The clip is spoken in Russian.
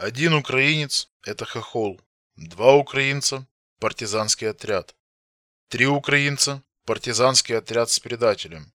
Один украинец – это хохол. Два украинца – партизанский отряд. Три украинца – партизанский отряд с предателем.